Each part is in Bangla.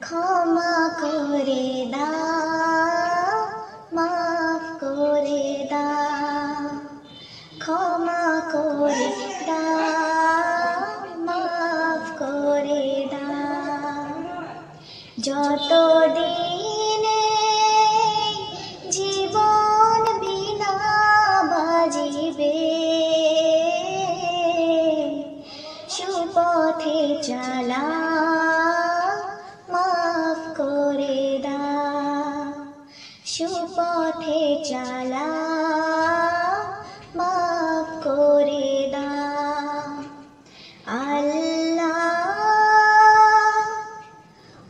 ক্ষমা করে দাও মাফ করে দাও ক্ষমা করে দাও মাফ করে দাও। যত চালা মাফ করে আল্লাহ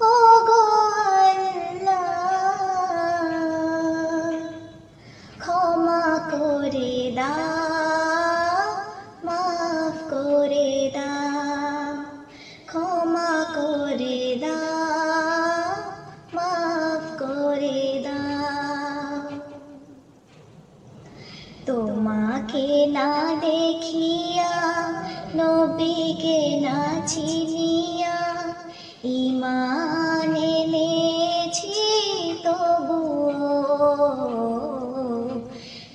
ও গো আল্লাহ ক্ষমা করে দাও মাফ করে দাও। ক্ষমা না দেখিয়া, নবীকে না চিনিয়া ইমান এনেছি তবুও।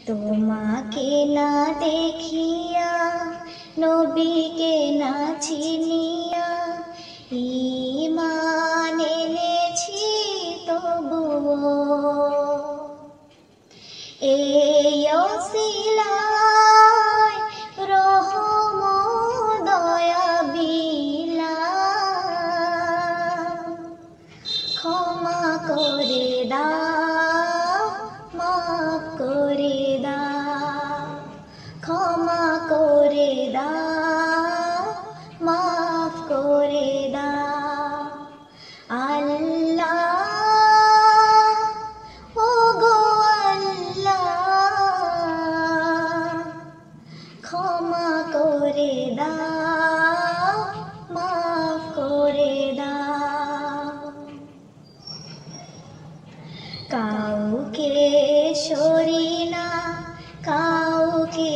তোমাকে না দেখিয়া, নবীকে না চিনিয়া ইমান এনেছি তবুও। এই অসিলায় করে দাও মাফ করে দাও আল্লাহ ও গো আল্লাহ, ক্ষমা করে দাও মাফ করে দাও কাউকে সরি না, কাউকে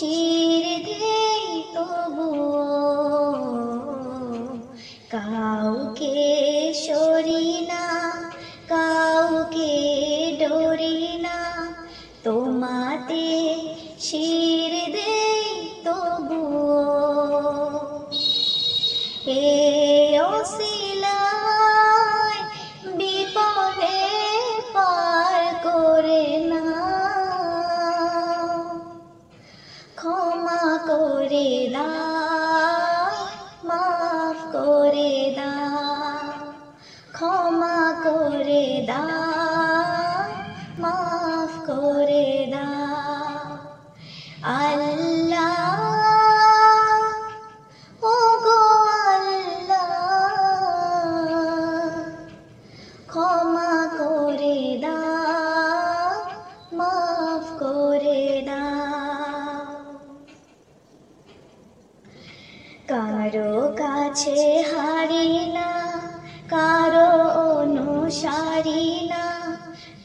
she কাছে হারি না কারও অনুসারী না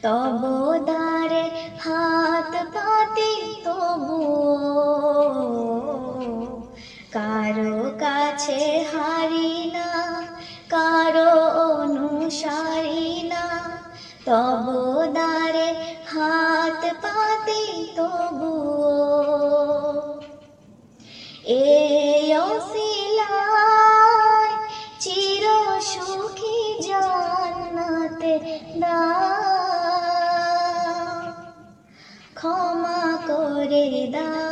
তব দারে হাত পাতি তবু কারও কাছে হারি না কারও অনুসারী না তব দারে হাত পাতি তবু এই করে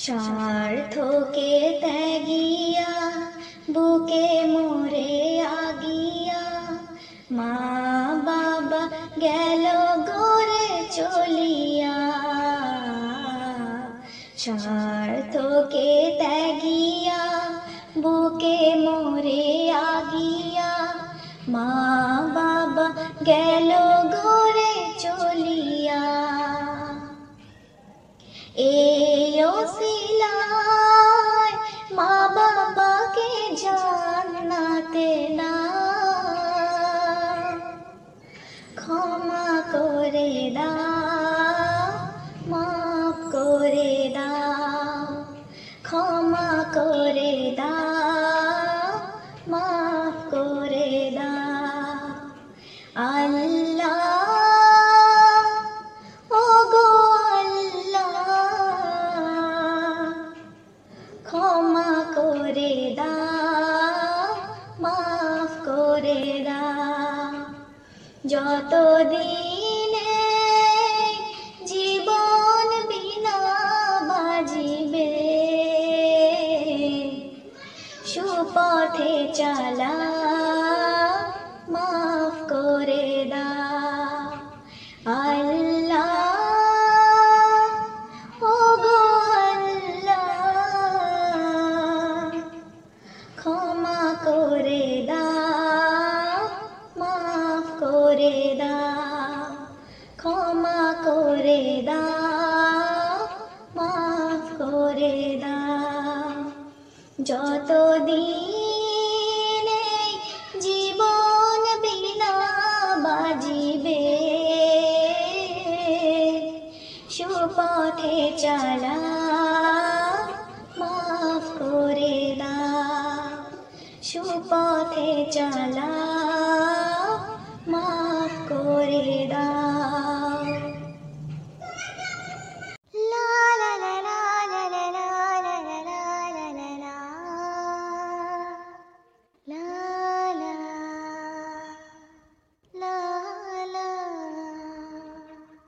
স্বার্থকে ত্যাগিয়া, বুকে মোরে আগিয়া। মা বাবা গেল গোরে চলিয়া। স্বার্থকে ত্যাগিয়া, বুকে মোরে আগিয়া। মা বাবা গেল করে দাও মাফ করে দা। যত দিনে জীবন বিনা বাজিবে সুপথে চালা যত দিন জীবন বিনা বাজিবে, সুপথে চালা মাফ করে দাও সুপথে চালা মাফ করে দাও